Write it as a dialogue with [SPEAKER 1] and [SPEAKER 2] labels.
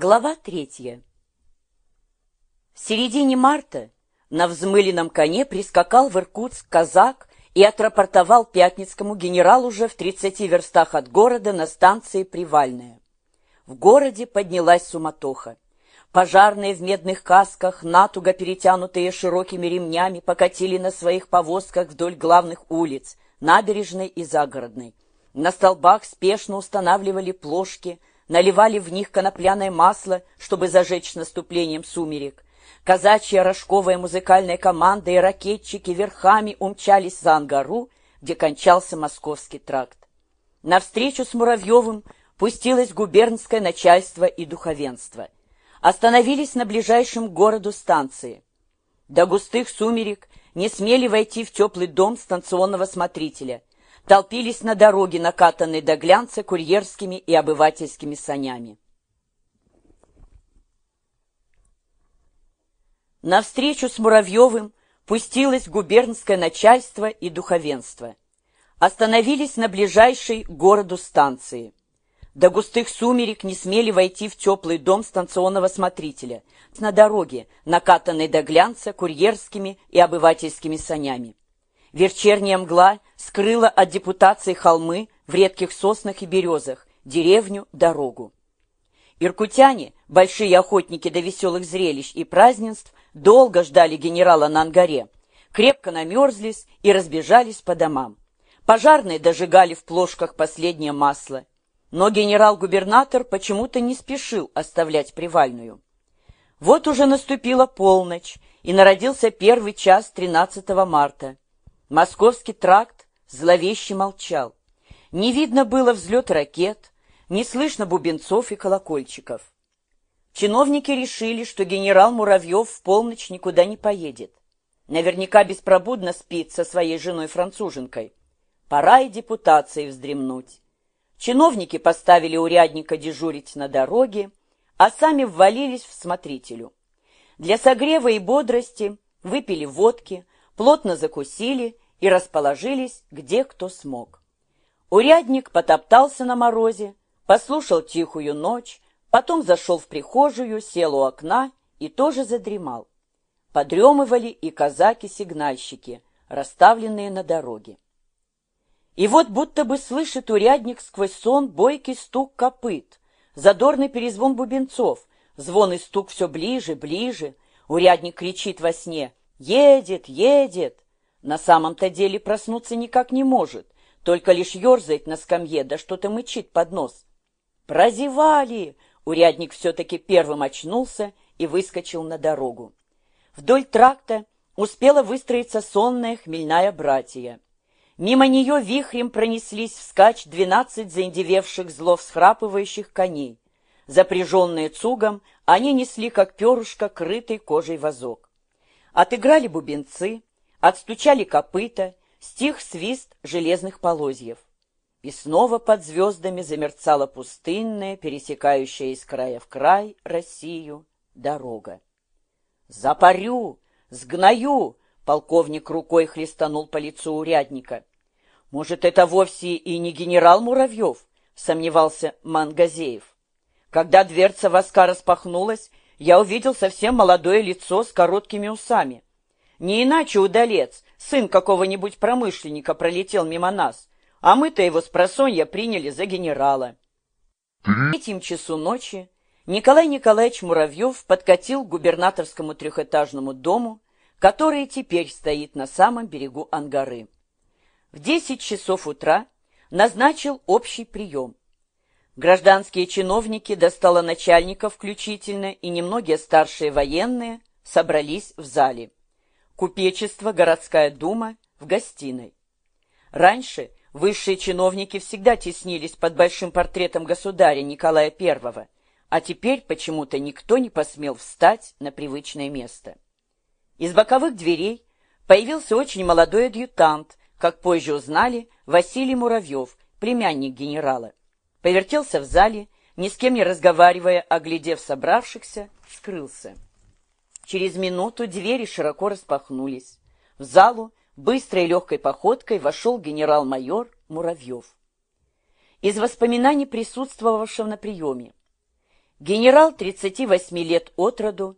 [SPEAKER 1] Глава третья. В середине марта на взмыленном коне прискакал в Иркутск казак и отрапортовал пятницкому генералу уже в 30 верстах от города на станции Привальная. В городе поднялась суматоха. Пожарные в медных касках, натуго перетянутые широкими ремнями, покатили на своих повозках вдоль главных улиц, набережной и загородной. На столбах спешно устанавливали плошки, наливали в них конопляное масло, чтобы зажечь наступлением сумерек. Казачья рожковая музыкальная команда и ракетчики верхами умчались за Ангару, где кончался Московский тракт. Навстречу с Муравьевым пустилось губернское начальство и духовенство. Остановились на ближайшем городу станции. До густых сумерек не смели войти в теплый дом станционного смотрителя – толпились на дороге, накатанной до глянца курьерскими и обывательскими санями. На встречу с Муравьевым пустилось губернское начальство и духовенство. Остановились на ближайшей городу станции. До густых сумерек не смели войти в теплый дом станционного смотрителя, на дороге, накатанной до глянца курьерскими и обывательскими санями. Вечерняя мгла скрыла от депутации холмы в редких соснах и березах, деревню, дорогу. Иркутяне, большие охотники до веселых зрелищ и празднеств, долго ждали генерала на ангаре, крепко намерзлись и разбежались по домам. Пожарные дожигали в плошках последнее масло. Но генерал-губернатор почему-то не спешил оставлять привальную. Вот уже наступила полночь, и народился первый час 13 марта. Московский тракт зловеще молчал. Не видно было взлет ракет, не слышно бубенцов и колокольчиков. Чиновники решили, что генерал Муравьев в полночь никуда не поедет. Наверняка беспробудно спит со своей женой-француженкой. Пора и депутации вздремнуть. Чиновники поставили урядника дежурить на дороге, а сами ввалились в смотрителю. Для согрева и бодрости выпили водки, плотно закусили и расположились где кто смог. Урядник потоптался на морозе, послушал тихую ночь, потом зашел в прихожую, сел у окна и тоже задремал. Подремывали и казаки-сигнальщики, расставленные на дороге. И вот будто бы слышит урядник сквозь сон бойкий стук копыт, задорный перезвон бубенцов, звон и стук все ближе, ближе. Урядник кричит во сне Едет, едет. На самом-то деле проснуться никак не может, только лишь ерзает на скамье, да что-то мычит под нос. Прозевали! Урядник все-таки первым очнулся и выскочил на дорогу. Вдоль тракта успела выстроиться сонная хмельная братья. Мимо нее вихрем пронеслись вскачь двенадцать заиндевевших зло всхрапывающих коней. Запряженные цугом, они несли, как перышко, крытый кожей вазок. Отыграли бубенцы, отстучали копыта, стих свист железных полозьев. И снова под звездами замерцала пустынная, пересекающая из края в край Россию, дорога. «Запарю! Сгною!» — полковник рукой хлестанул по лицу урядника. «Может, это вовсе и не генерал Муравьев?» — сомневался Мангазеев. Когда дверца воска распахнулась, я увидел совсем молодое лицо с короткими усами. Не иначе удалец, сын какого-нибудь промышленника, пролетел мимо нас, а мы-то его с просонья приняли за генерала. В третьем часу ночи Николай Николаевич Муравьев подкатил к губернаторскому трехэтажному дому, который теперь стоит на самом берегу Ангары. В десять часов утра назначил общий прием. Гражданские чиновники, достало начальников включительно, и немногие старшие военные собрались в зале. Купечество, городская дума в гостиной. Раньше высшие чиновники всегда теснились под большим портретом государя Николая I, а теперь почему-то никто не посмел встать на привычное место. Из боковых дверей появился очень молодой адъютант, как позже узнали, Василий Муравьев, племянник генерала повертелся в зале, ни с кем не разговаривая, оглядев собравшихся, скрылся. Через минуту двери широко распахнулись. В залу быстрой легкой походкой вошел генерал-майор Муравьев. Из воспоминаний присутствовавшего на приеме. Генерал 38 лет от роду,